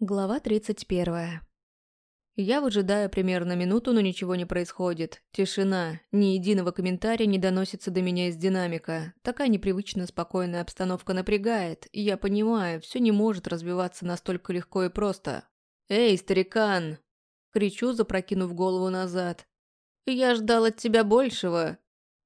Глава 31. Я выжидаю примерно минуту, но ничего не происходит. Тишина. Ни единого комментария не доносится до меня из динамика. Такая непривычно спокойная обстановка напрягает. И я понимаю, все не может развиваться настолько легко и просто. «Эй, старикан!» Кричу, запрокинув голову назад. «Я ждал от тебя большего!»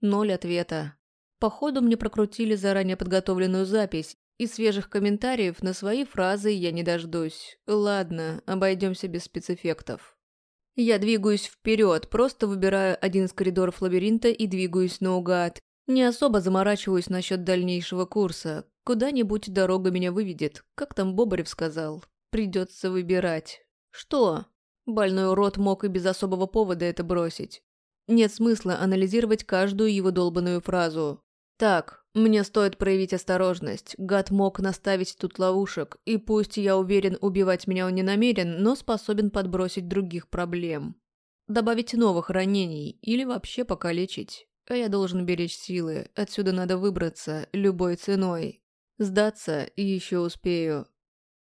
Ноль ответа. Походу, мне прокрутили заранее подготовленную запись, и свежих комментариев на свои фразы я не дождусь. Ладно, обойдемся без спецэффектов. Я двигаюсь вперед, просто выбираю один из коридоров лабиринта и двигаюсь наугад. Не особо заморачиваюсь насчет дальнейшего курса. Куда-нибудь дорога меня выведет, как там Бобарев сказал. Придется выбирать. Что? Больной урод мог и без особого повода это бросить. Нет смысла анализировать каждую его долбанную фразу. Так, мне стоит проявить осторожность. Гад мог наставить тут ловушек, и пусть я уверен, убивать меня он не намерен, но способен подбросить других проблем. Добавить новых ранений или вообще покалечить. А я должен беречь силы, отсюда надо выбраться, любой ценой. Сдаться и еще успею.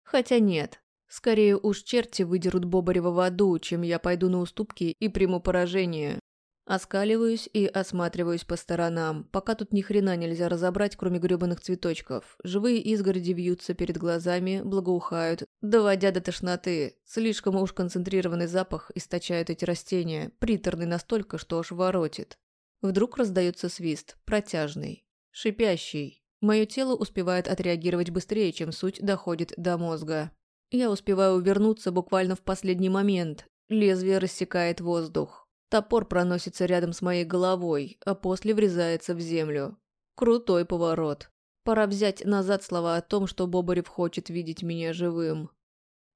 Хотя нет, скорее уж черти выдерут Бобарева в аду, чем я пойду на уступки и приму поражение. Оскаливаюсь и осматриваюсь по сторонам, пока тут ни хрена нельзя разобрать, кроме грёбаных цветочков. Живые изгороди вьются перед глазами, благоухают, доводя до тошноты. Слишком уж концентрированный запах источают эти растения, приторный настолько, что аж воротит. Вдруг раздается свист, протяжный, шипящий. Мое тело успевает отреагировать быстрее, чем суть доходит до мозга. Я успеваю увернуться буквально в последний момент. Лезвие рассекает воздух. Топор проносится рядом с моей головой, а после врезается в землю. Крутой поворот. Пора взять назад слова о том, что Бобарев хочет видеть меня живым.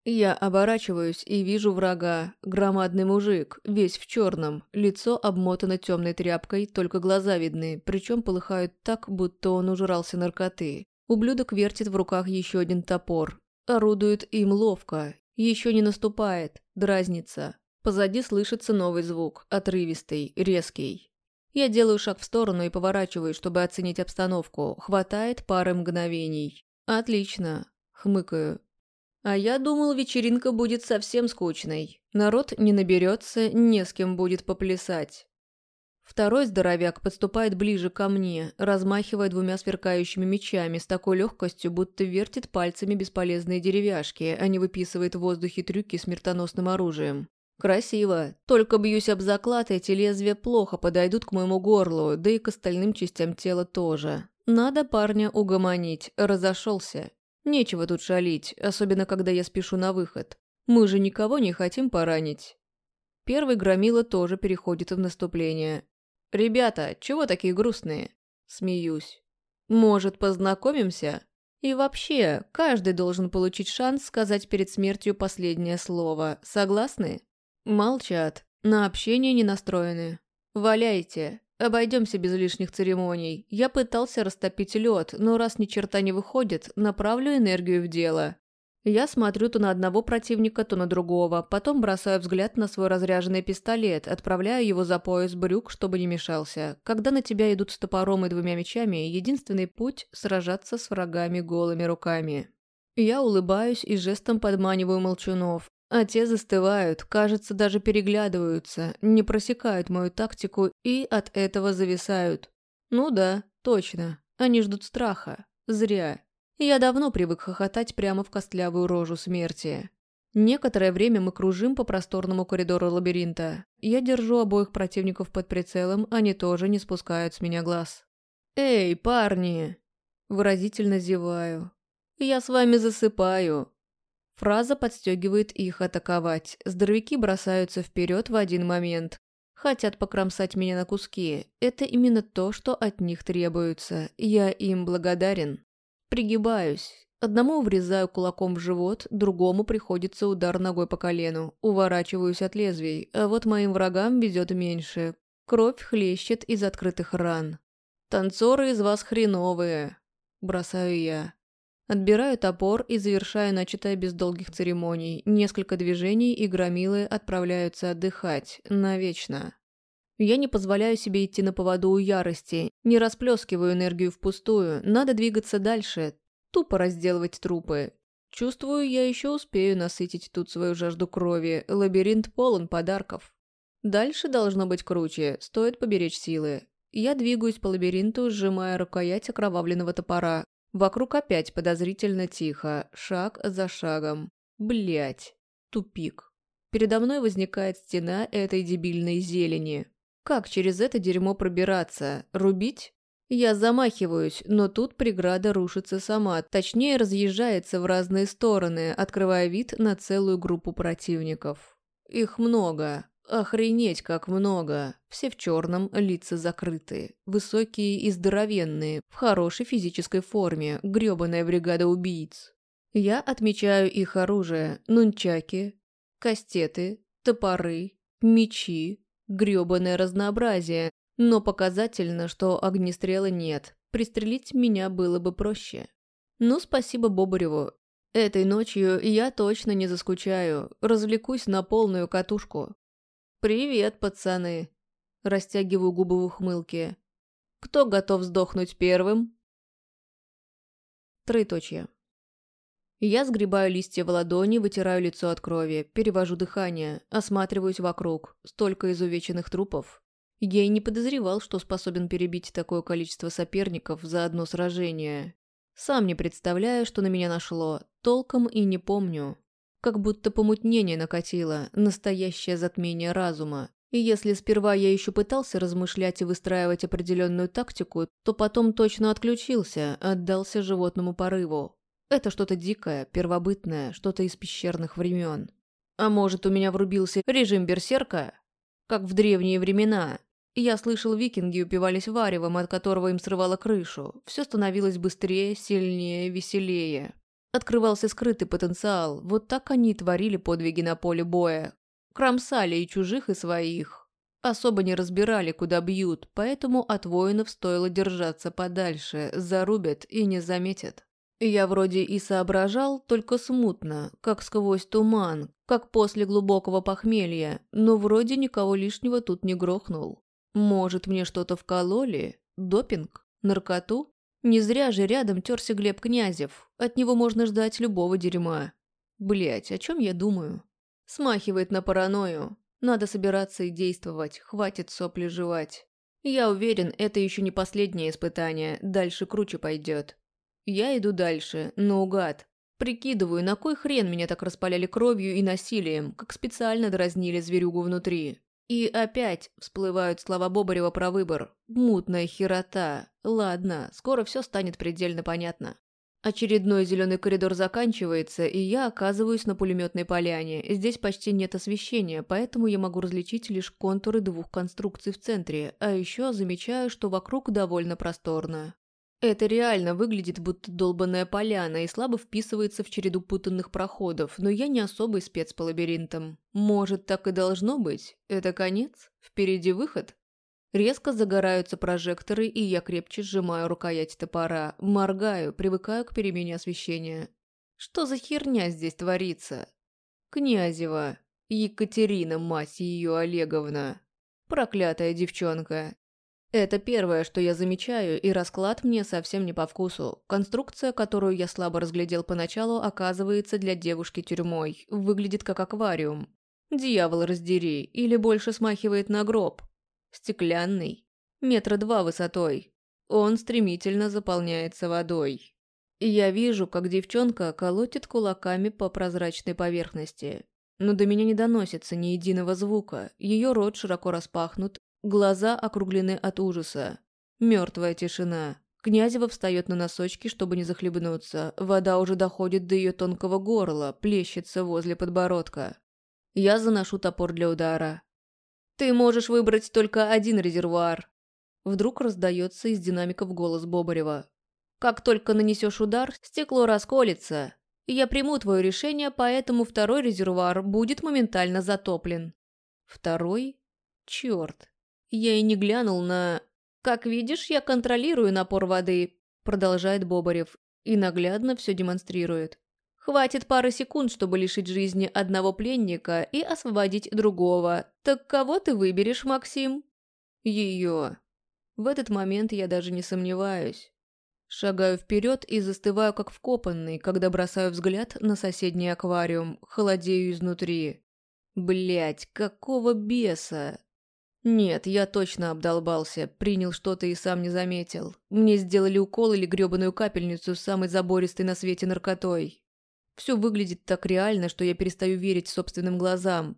Я оборачиваюсь и вижу врага. Громадный мужик, весь в черном, лицо обмотано темной тряпкой, только глаза видны, причем полыхают так, будто он ужрался наркоты. Ублюдок вертит в руках еще один топор. Орудует им ловко. Еще не наступает, дразнится. Позади слышится новый звук, отрывистый, резкий. Я делаю шаг в сторону и поворачиваюсь, чтобы оценить обстановку. Хватает пары мгновений. Отлично. Хмыкаю. А я думал, вечеринка будет совсем скучной. Народ не наберется, не с кем будет поплясать. Второй здоровяк подступает ближе ко мне, размахивая двумя сверкающими мечами с такой легкостью, будто вертит пальцами бесполезные деревяшки, а не выписывает в воздухе трюки смертоносным оружием. Красиво. Только бьюсь об заклад, эти лезвия плохо подойдут к моему горлу, да и к остальным частям тела тоже. Надо парня угомонить. Разошелся. Нечего тут шалить, особенно когда я спешу на выход. Мы же никого не хотим поранить. Первый громила тоже переходит в наступление. «Ребята, чего такие грустные?» Смеюсь. «Может, познакомимся?» И вообще, каждый должен получить шанс сказать перед смертью последнее слово. Согласны? Молчат, на общение не настроены. Валяйте, обойдемся без лишних церемоний. Я пытался растопить лед, но раз ни черта не выходит, направлю энергию в дело. Я смотрю то на одного противника, то на другого, потом бросаю взгляд на свой разряженный пистолет, отправляю его за пояс брюк, чтобы не мешался. Когда на тебя идут с топором и двумя мечами, единственный путь – сражаться с врагами голыми руками. Я улыбаюсь и жестом подманиваю молчунов, а те застывают, кажется, даже переглядываются, не просекают мою тактику и от этого зависают. Ну да, точно, они ждут страха. Зря. Я давно привык хохотать прямо в костлявую рожу смерти. Некоторое время мы кружим по просторному коридору лабиринта. Я держу обоих противников под прицелом, они тоже не спускают с меня глаз. «Эй, парни!» Выразительно зеваю. «Я с вами засыпаю. Фраза подстегивает их атаковать. Здоровяки бросаются вперед в один момент. Хотят покромсать меня на куски. Это именно то, что от них требуется. Я им благодарен. Пригибаюсь. Одному врезаю кулаком в живот, другому приходится удар ногой по колену. Уворачиваюсь от лезвий, а вот моим врагам везет меньше. Кровь хлещет из открытых ран. «Танцоры из вас хреновые», – бросаю я. Отбираю топор и завершаю начатое без долгих церемоний. Несколько движений, и громилы отправляются отдыхать. Навечно. Я не позволяю себе идти на поводу у ярости, не расплескиваю энергию впустую, надо двигаться дальше, тупо разделывать трупы. Чувствую, я еще успею насытить тут свою жажду крови. Лабиринт полон подарков. Дальше должно быть круче, стоит поберечь силы. Я двигаюсь по лабиринту, сжимая рукоять окровавленного топора. Вокруг опять подозрительно тихо, шаг за шагом. Блять, тупик. Передо мной возникает стена этой дебильной зелени. Как через это дерьмо пробираться? Рубить? Я замахиваюсь, но тут преграда рушится сама, точнее разъезжается в разные стороны, открывая вид на целую группу противников. Их много. Охренеть, как много. Все в черном, лица закрыты. Высокие и здоровенные, в хорошей физической форме, грёбаная бригада убийц. Я отмечаю их оружие, нунчаки, кастеты, топоры, мечи, грёбаное разнообразие, но показательно, что огнестрела нет. Пристрелить меня было бы проще. Ну, спасибо Бобареву. Этой ночью я точно не заскучаю. Развлекусь на полную катушку. «Привет, пацаны!» Растягиваю губы в ухмылке. «Кто готов сдохнуть первым?» Троеточие. Я сгребаю листья в ладони, вытираю лицо от крови, перевожу дыхание, осматриваюсь вокруг. Столько изувеченных трупов. Я и не подозревал, что способен перебить такое количество соперников за одно сражение. Сам не представляю, что на меня нашло, толком и не помню. Как будто помутнение накатило, настоящее затмение разума. И если сперва я еще пытался размышлять и выстраивать определенную тактику, то потом точно отключился, отдался животному порыву. Это что-то дикое, первобытное, что-то из пещерных времен. А может, у меня врубился режим берсерка? Как в древние времена, я слышал, викинги упивались варевом, от которого им срывало крышу. Все становилось быстрее, сильнее, веселее. Открывался скрытый потенциал. Вот так они и творили подвиги на поле боя. Кромсали и чужих, и своих. Особо не разбирали, куда бьют, поэтому от воинов стоило держаться подальше, зарубят и не заметят. Я вроде и соображал, только смутно, как сквозь туман, как после глубокого похмелья, но вроде никого лишнего тут не грохнул. Может, мне что-то вкололи? Допинг? Наркоту? Не зря же рядом терся Глеб Князев. От него можно ждать любого дерьма. Блять, о чем я думаю? Смахивает на паранойю. Надо собираться и действовать, хватит сопли жевать. Я уверен, это еще не последнее испытание, дальше круче пойдет. Я иду дальше, наугад. Прикидываю, на кой хрен меня так распаляли кровью и насилием, как специально дразнили зверюгу внутри. И опять всплывают слова Бобарева про выбор. Мутная херота. Ладно, скоро все станет предельно понятно. Очередной зеленый коридор заканчивается, и я оказываюсь на пулеметной поляне. Здесь почти нет освещения, поэтому я могу различить лишь контуры двух конструкций в центре, а еще замечаю, что вокруг довольно просторно. Это реально выглядит будто долбанная поляна и слабо вписывается в череду путанных проходов, но я не особый спец по лабиринтам. Может, так и должно быть? Это конец? Впереди выход? Резко загораются прожекторы, и я крепче сжимаю рукоять топора, моргаю, привыкаю к перемене освещения. Что за херня здесь творится? Князева. Екатерина, мать ее Олеговна. Проклятая девчонка. Это первое, что я замечаю, и расклад мне совсем не по вкусу. Конструкция, которую я слабо разглядел поначалу, оказывается для девушки тюрьмой. Выглядит как аквариум. Дьявол раздери, или больше смахивает на гроб. Стеклянный. Метра два высотой. Он стремительно заполняется водой. Я вижу, как девчонка колотит кулаками по прозрачной поверхности. Но до меня не доносится ни единого звука. Ее рот широко распахнут, Глаза округлены от ужаса. Мертвая тишина. Князева встает на носочки, чтобы не захлебнуться. Вода уже доходит до ее тонкого горла, плещется возле подбородка. Я заношу топор для удара. «Ты можешь выбрать только один резервуар!» Вдруг раздается из динамиков голос Бобарева. «Как только нанесешь удар, стекло расколется. Я приму твое решение, поэтому второй резервуар будет моментально затоплен». «Второй? Черт!» Я и не глянул на... «Как видишь, я контролирую напор воды», — продолжает Бобарев, и наглядно все демонстрирует. «Хватит пары секунд, чтобы лишить жизни одного пленника и освободить другого. Так кого ты выберешь, Максим?» «Ее». В этот момент я даже не сомневаюсь. Шагаю вперед и застываю как вкопанный, когда бросаю взгляд на соседний аквариум, холодею изнутри. Блять, какого беса? Нет, я точно обдолбался, принял что-то и сам не заметил. Мне сделали укол или грёбаную капельницу с самой забористой на свете наркотой. Все выглядит так реально, что я перестаю верить собственным глазам.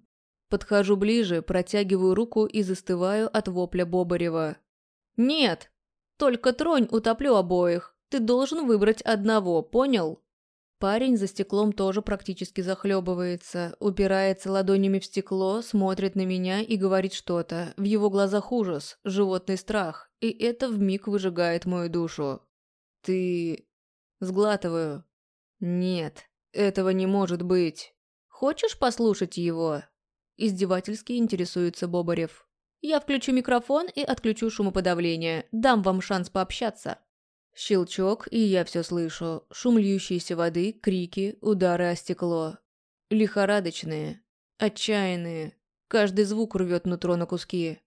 Подхожу ближе, протягиваю руку и застываю от вопля Бобарева. «Нет! Только тронь, утоплю обоих. Ты должен выбрать одного, понял?» Парень за стеклом тоже практически захлебывается, упирается ладонями в стекло, смотрит на меня и говорит что-то. В его глазах ужас, животный страх, и это вмиг выжигает мою душу. «Ты...» Сглатываю. «Нет, этого не может быть. Хочешь послушать его?» Издевательски интересуется Бобарев. «Я включу микрофон и отключу шумоподавление. Дам вам шанс пообщаться». Щелчок, и я все слышу. Шум льющейся воды, крики, удары о стекло. Лихорадочные, отчаянные. Каждый звук рвет нутро на куски.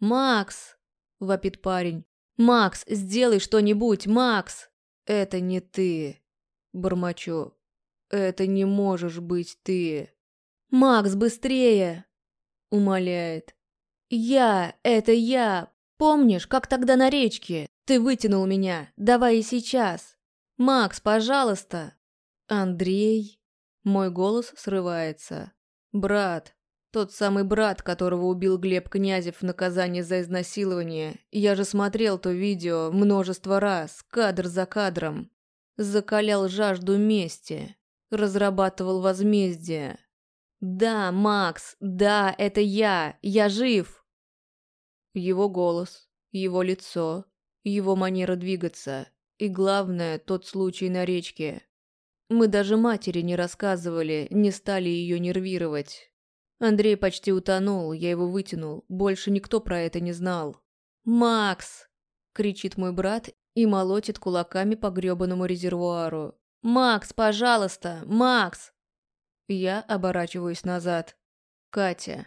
«Макс!» – вопит парень. «Макс, сделай что-нибудь, Макс!» «Это не ты!» – бормочу. «Это не можешь быть ты!» «Макс, быстрее!» – умоляет. «Я! Это я! Помнишь, как тогда на речке? Ты вытянул меня. Давай и сейчас. Макс, пожалуйста. Андрей. Мой голос срывается. Брат. Тот самый брат, которого убил Глеб Князев в наказание за изнасилование. Я же смотрел то видео множество раз, кадр за кадром. Закалял жажду мести. Разрабатывал возмездие. Да, Макс, да, это я. Я жив. Его голос, его лицо, его манера двигаться и, главное, тот случай на речке. Мы даже матери не рассказывали, не стали ее нервировать. Андрей почти утонул, я его вытянул, больше никто про это не знал. «Макс!» – кричит мой брат и молотит кулаками по грёбаному резервуару. «Макс, пожалуйста! Макс!» Я оборачиваюсь назад. Катя.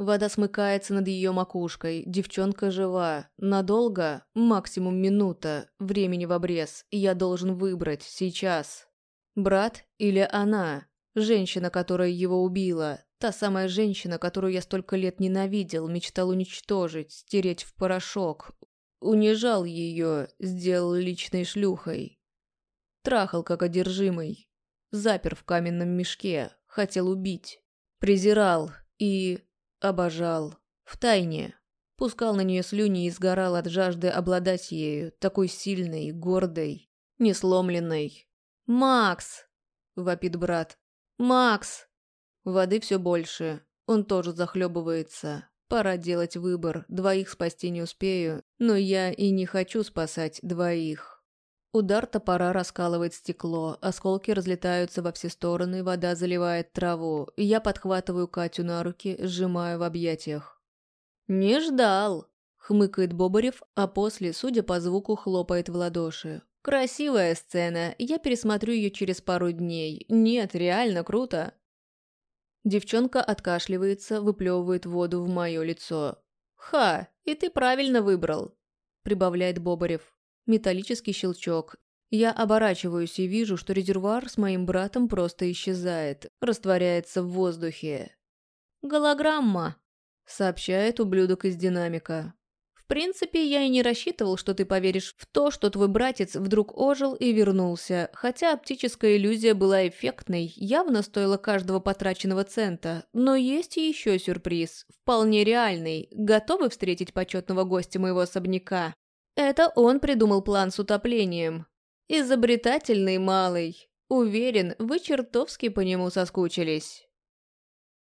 Вода смыкается над ее макушкой, девчонка жива. Надолго? Максимум минута. Времени в обрез. Я должен выбрать. Сейчас. Брат или она? Женщина, которая его убила. Та самая женщина, которую я столько лет ненавидел, мечтал уничтожить, стереть в порошок. Унижал ее, сделал личной шлюхой. Трахал как одержимый. Запер в каменном мешке, хотел убить. Презирал и Обожал. В тайне. Пускал на нее слюни и сгорал от жажды обладать ею, такой сильной, гордой, несломленной. «Макс!» – вопит брат. «Макс!» Воды все больше. Он тоже захлебывается. Пора делать выбор. Двоих спасти не успею, но я и не хочу спасать двоих. Удар топора раскалывает стекло, осколки разлетаются во все стороны, вода заливает траву. Я подхватываю Катю на руки, сжимаю в объятиях. «Не ждал!» — хмыкает Бобарев, а после, судя по звуку, хлопает в ладоши. «Красивая сцена. Я пересмотрю ее через пару дней. Нет, реально круто!» Девчонка откашливается, выплевывает воду в мое лицо. «Ха, и ты правильно выбрал!» — прибавляет Бобарев. Металлический щелчок. Я оборачиваюсь и вижу, что резервуар с моим братом просто исчезает, растворяется в воздухе. «Голограмма», — сообщает ублюдок из динамика. «В принципе, я и не рассчитывал, что ты поверишь в то, что твой братец вдруг ожил и вернулся, хотя оптическая иллюзия была эффектной, явно стоила каждого потраченного цента. Но есть и еще сюрприз, вполне реальный. Готовы встретить почетного гостя моего особняка?» Это он придумал план с утоплением. Изобретательный малый. Уверен, вы чертовски по нему соскучились.